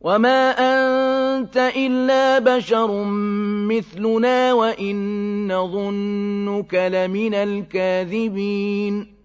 وَمَا أَنتَ إِلَّا بَشَرٌ مِّثْلُنَا وَإِن نَّظُنُّكَ لَمِنَ الْكَاذِبِينَ